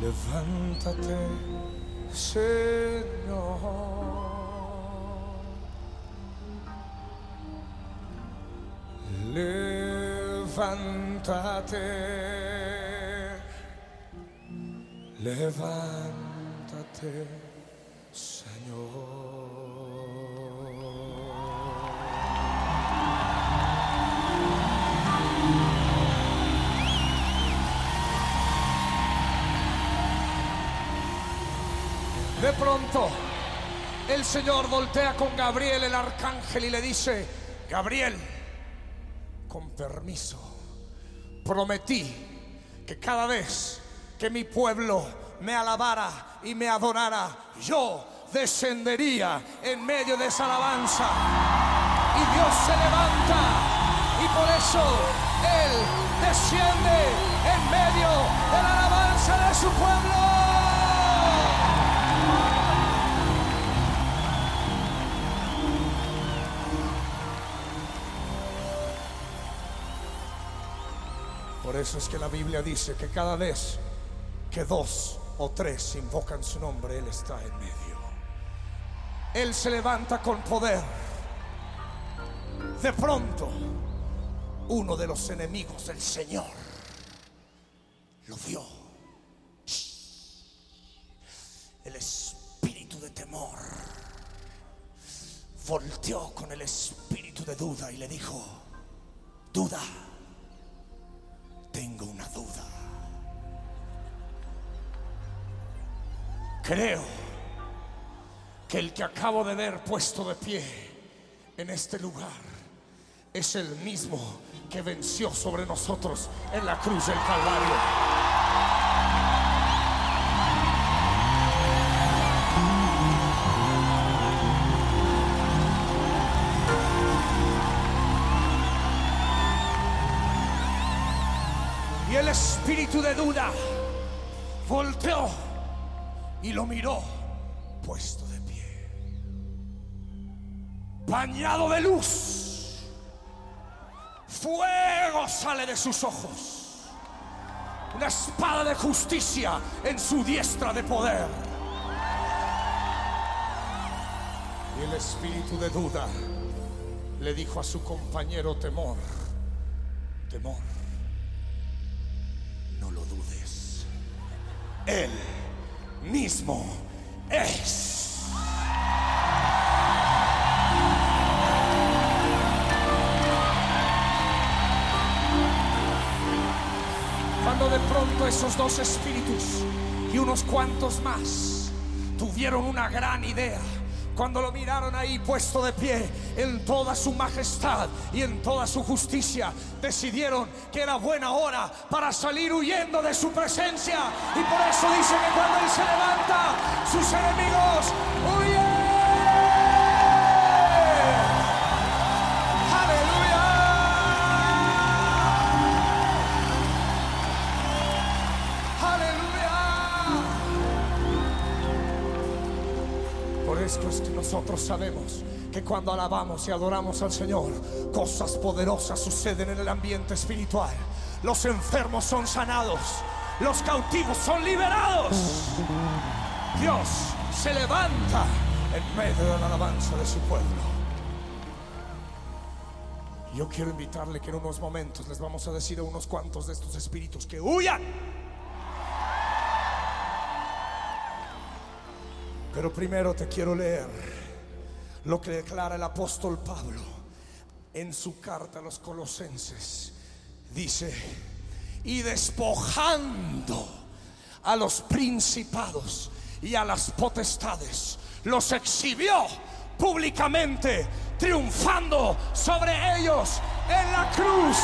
Levántate, Señor. Levántate, levántate, Señor. De pronto, el Señor voltea con Gabriel, el arcángel, y le dice, Gabriel, con permiso, prometí que cada vez que mi pueblo me alabara y me adorara, yo descendería en medio de esa alabanza. Y Dios se levanta y por eso Él desciende en medio de la alabanza de su pueblo. Por eso es que la Biblia dice que cada vez que dos o tres invocan su nombre, Él está en medio. Él se levanta con poder. De pronto, uno de los enemigos del Señor lo vio. El espíritu de temor volteó con el espíritu de duda y le dijo, duda tengo una duda. Creo que el que acabo de ver puesto de pie en este lugar es el mismo que venció sobre nosotros en la cruz del Calvario. Espíritu de duda volteó y lo miró puesto de pie, bañado de luz. Fuego sale de sus ojos. Una espada de justicia en su diestra de poder. Y el espíritu de duda le dijo a su compañero temor, temor Él mismo es. Cuando de pronto esos dos espíritus y unos cuantos más tuvieron una gran idea cuando lo miraron ahí puesto de pie en toda su majestad y en toda su justicia, decidieron que era buena hora para salir huyendo de su presencia. Y por eso dice que cuando Él se levanta, sus enemigos huyen. Es que nosotros sabemos que cuando alabamos y adoramos al Señor, cosas poderosas suceden en el ambiente espiritual. Los enfermos son sanados, los cautivos son liberados. Dios se levanta en medio de la alabanza de su pueblo. Yo quiero invitarle que en unos momentos les vamos a decir a unos cuantos de estos espíritus que huyan. Pero primero te quiero leer lo que declara el apóstol Pablo en su carta a los colosenses. Dice, y despojando a los principados y a las potestades, los exhibió públicamente, triunfando sobre ellos en la cruz.